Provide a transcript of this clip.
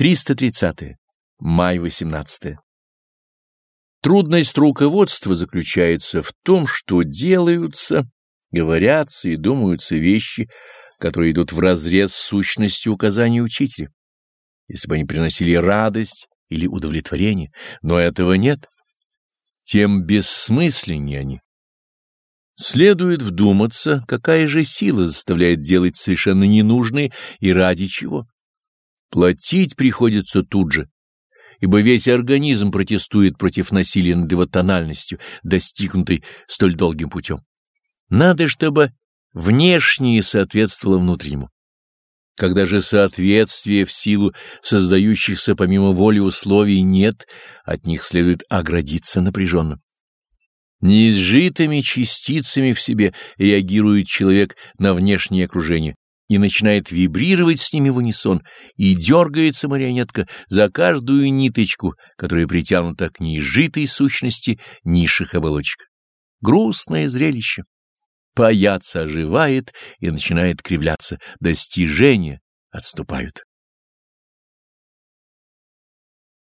330. Май 18. Трудность руководства заключается в том, что делаются, говорятся и думаются вещи, которые идут вразрез с сущностью указаний учителя. Если бы они приносили радость или удовлетворение, но этого нет, тем бессмысленнее они. Следует вдуматься, какая же сила заставляет делать совершенно ненужные и ради чего. Платить приходится тут же, ибо весь организм протестует против насилия над его тональностью, достигнутой столь долгим путем. Надо, чтобы внешнее соответствовало внутреннему. Когда же соответствия в силу создающихся помимо воли условий нет, от них следует оградиться напряженно. Неизжитыми частицами в себе реагирует человек на внешнее окружение, и начинает вибрировать с ними в унисон, и дергается марионетка за каждую ниточку, которая притянута к неизжитой сущности низших оболочек. Грустное зрелище. Паяц оживает и начинает кривляться, достижения отступают.